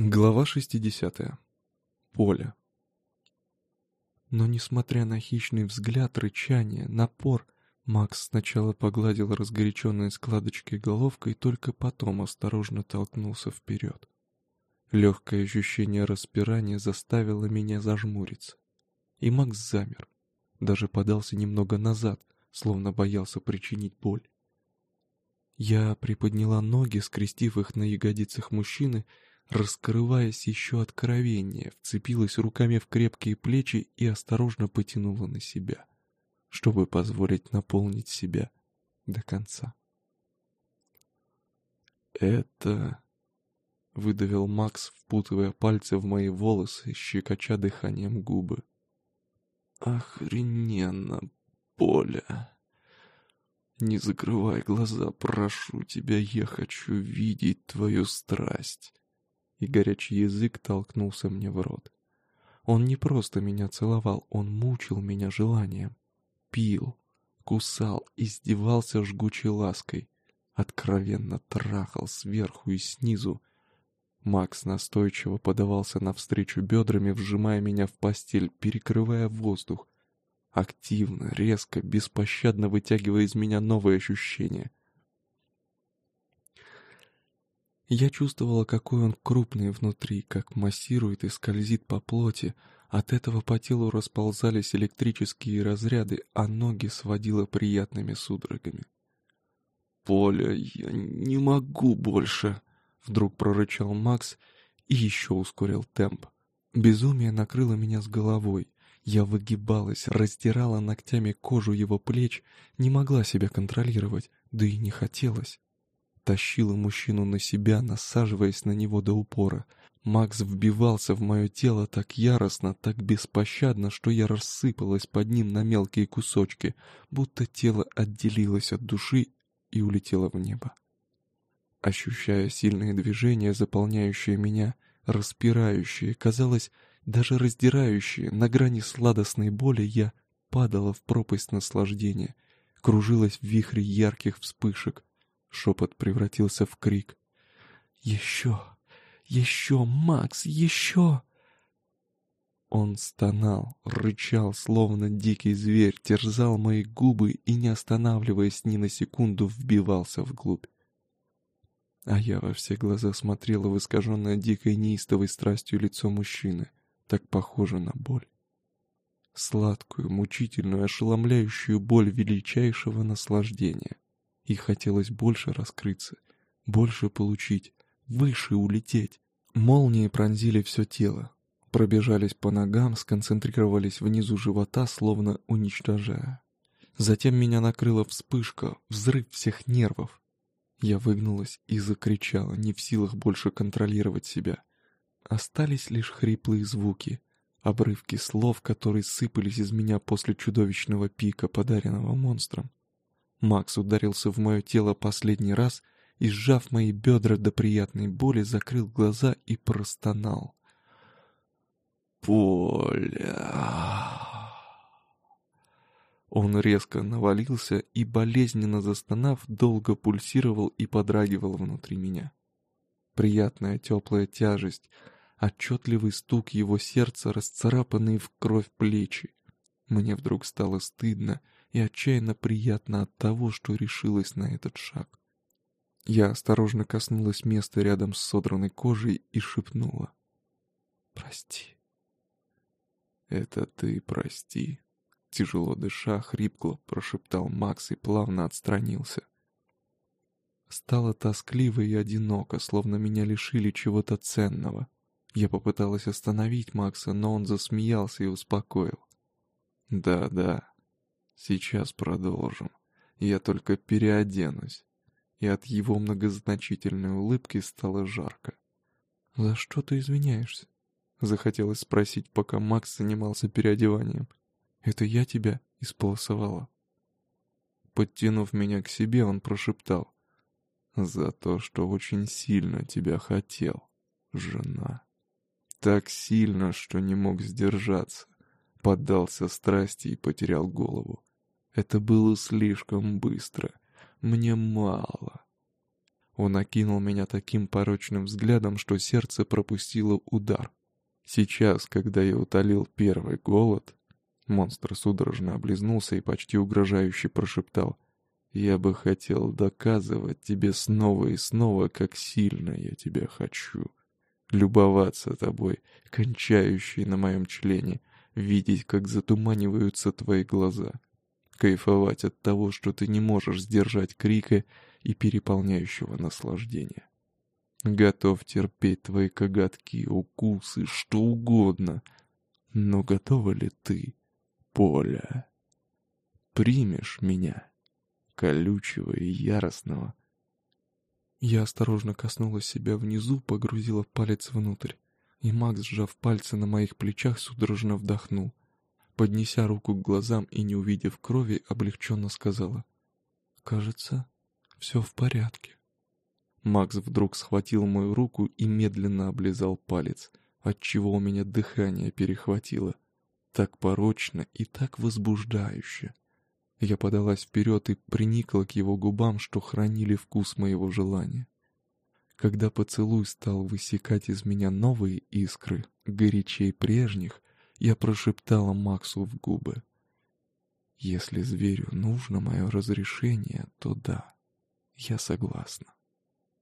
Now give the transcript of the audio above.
Глава 60. Поле. Но несмотря на хищный взгляд, рычание, напор, Макс сначала погладил разгоряченные складочки головкой, только потом осторожно толкнулся вперед. Легкое ощущение распирания заставило меня зажмуриться. И Макс замер, даже подался немного назад, словно боялся причинить боль. Я приподняла ноги, скрестив их на ягодицах мужчины, раскрываясь еще откровеннее, вцепилась руками в крепкие плечи и осторожно потянула на себя, чтобы позволить наполнить себя до конца. «Это...» — выдавил Макс, впутывая пальцы в мои волосы, щекоча дыханием губы. «Охрененно, Поля!» Не закрывай глаза, прошу тебя, я хочу видеть твою страсть и горячий язык толкнулся мне в рот. Он не просто меня целовал, он мучил меня желанием. Пил, кусал, издевался жгучей лаской, откровенно трахал сверху и снизу. Макс настойчиво подавался навстречу бедрами, вжимая меня в постель, перекрывая воздух. Активно, резко, беспощадно вытягивая из меня новые ощущения. Я чувствовала, какой он крупный внутри, как массирует и скользит по плоти. От этого по телу расползались электрические разряды, а ноги сводило приятными судорогами. «Поля, я не могу больше!» — вдруг прорычал Макс и еще ускорил темп. Безумие накрыло меня с головой. Я выгибалась, растирала ногтями кожу его плеч, не могла себя контролировать, да и не хотелось тащила мужчину на себя, насаживаясь на него до упора. Макс вбивался в мое тело так яростно, так беспощадно, что я рассыпалась под ним на мелкие кусочки, будто тело отделилось от души и улетело в небо. Ощущая сильные движения, заполняющие меня, распирающие, казалось, даже раздирающие, на грани сладостной боли, я падала в пропасть наслаждения, кружилась в вихре ярких вспышек, Шепот превратился в крик. «Еще! Еще, Макс, еще!» Он стонал, рычал, словно дикий зверь, терзал мои губы и, не останавливаясь ни на секунду, вбивался вглубь. А я во все глаза смотрела в искаженное дикой неистовой страстью лицо мужчины, так похоже на боль. Сладкую, мучительную, ошеломляющую боль величайшего наслаждения — и хотелось больше раскрыться, больше получить, выше улететь. Молнии пронзили все тело, пробежались по ногам, сконцентрировались внизу живота, словно уничтожая. Затем меня накрыла вспышка, взрыв всех нервов. Я выгнулась и закричала, не в силах больше контролировать себя. Остались лишь хриплые звуки, обрывки слов, которые сыпались из меня после чудовищного пика, подаренного монстром. Макс ударился в мое тело последний раз и, сжав мои бедра до приятной боли, закрыл глаза и простонал. «Поля!» Он резко навалился и, болезненно застонав, долго пульсировал и подрагивал внутри меня. Приятная теплая тяжесть, отчетливый стук его сердца, расцарапанные в кровь плечи. Мне вдруг стало стыдно и отчаянно приятно от того, что решилась на этот шаг. Я осторожно коснулась места рядом с содранной кожей и шепнула. «Прости». «Это ты прости», — тяжело дыша, хрипло прошептал Макс и плавно отстранился. Стало тоскливо и одиноко, словно меня лишили чего-то ценного. Я попыталась остановить Макса, но он засмеялся и успокоил. «Да-да, Сейчас продолжим. Я только переоденусь. И от его многозначительной улыбки стало жарко. «За что ты извиняешься?» Захотелось спросить, пока Макс занимался переодеванием. «Это я тебя исполосовала?» Подтянув меня к себе, он прошептал. «За то, что очень сильно тебя хотел, жена. Так сильно, что не мог сдержаться. Поддался страсти и потерял голову. Это было слишком быстро. Мне мало. Он окинул меня таким порочным взглядом, что сердце пропустило удар. Сейчас, когда я утолил первый голод, монстр судорожно облизнулся и почти угрожающе прошептал. «Я бы хотел доказывать тебе снова и снова, как сильно я тебя хочу. Любоваться тобой, кончающей на моем члене, видеть, как затуманиваются твои глаза, кайфовать от того, что ты не можешь сдержать крика и переполняющего наслаждения. Готов терпеть твои коготки, укусы, что угодно. Но готова ли ты, Поля? Примешь меня, колючего и яростного? Я осторожно коснулась себя внизу, погрузила палец внутрь, и Макс, сжав пальцы на моих плечах, судорожно вдохнул. Поднеся руку к глазам и не увидев крови, облегченно сказала. «Кажется, все в порядке». Макс вдруг схватил мою руку и медленно облизал палец, отчего у меня дыхание перехватило. Так порочно и так возбуждающе. Я подалась вперед и приникла к его губам, что хранили вкус моего желания. Когда поцелуй стал высекать из меня новые искры, горячей прежних, я прошептала Максу в губы. «Если зверю нужно мое разрешение, то да, я согласна».